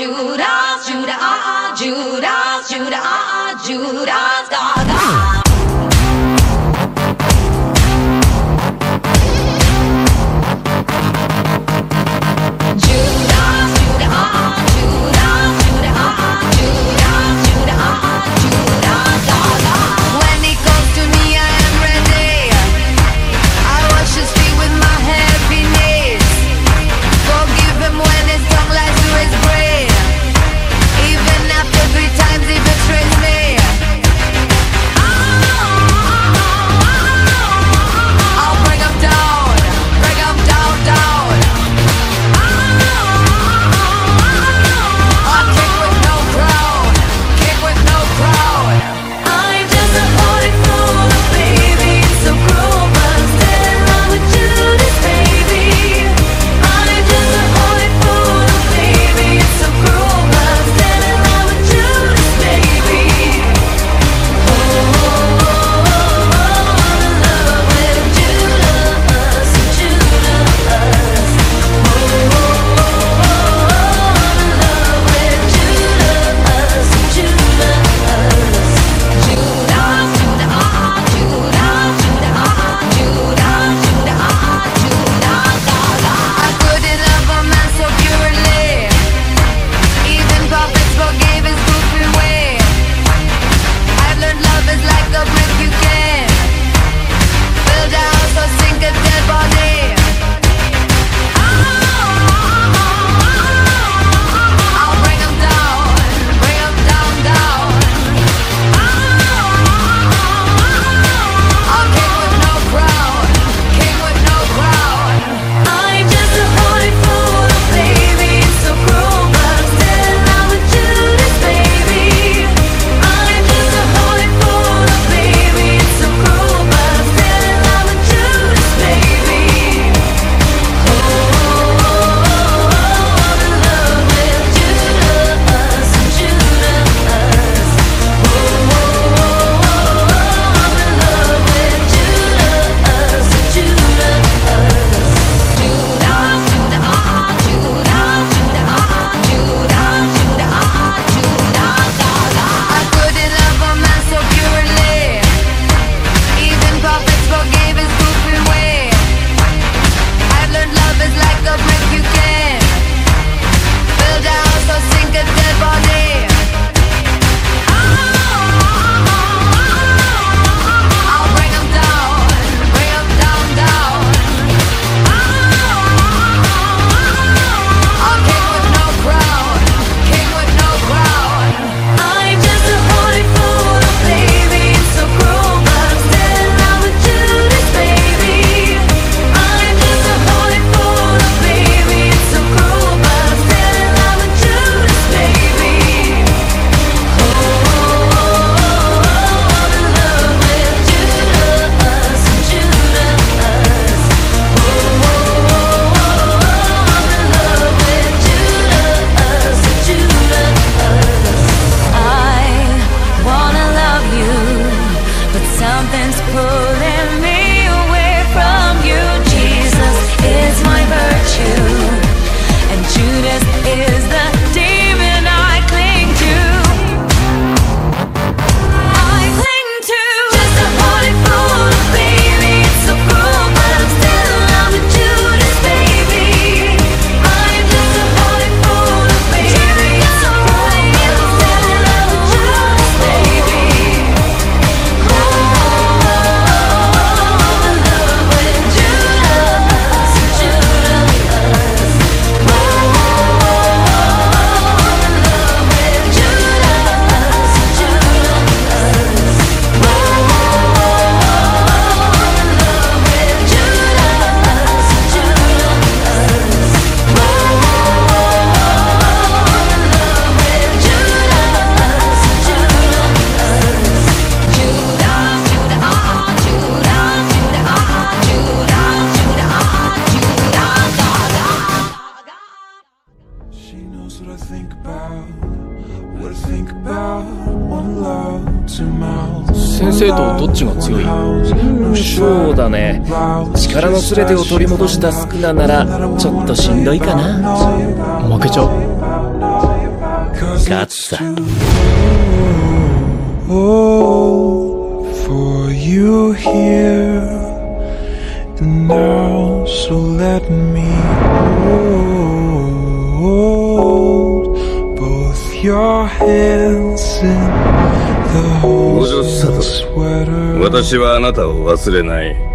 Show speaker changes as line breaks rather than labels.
Judas, Judas, Judas, Judas, Judas, Judas,
先生とどっちが強い？
う
そうだね。力の全てを取り戻したスクナならちょっとしんどいかな。
負けちゃう。
勝つさ。
OK ごじょう
私はあなたを忘れない。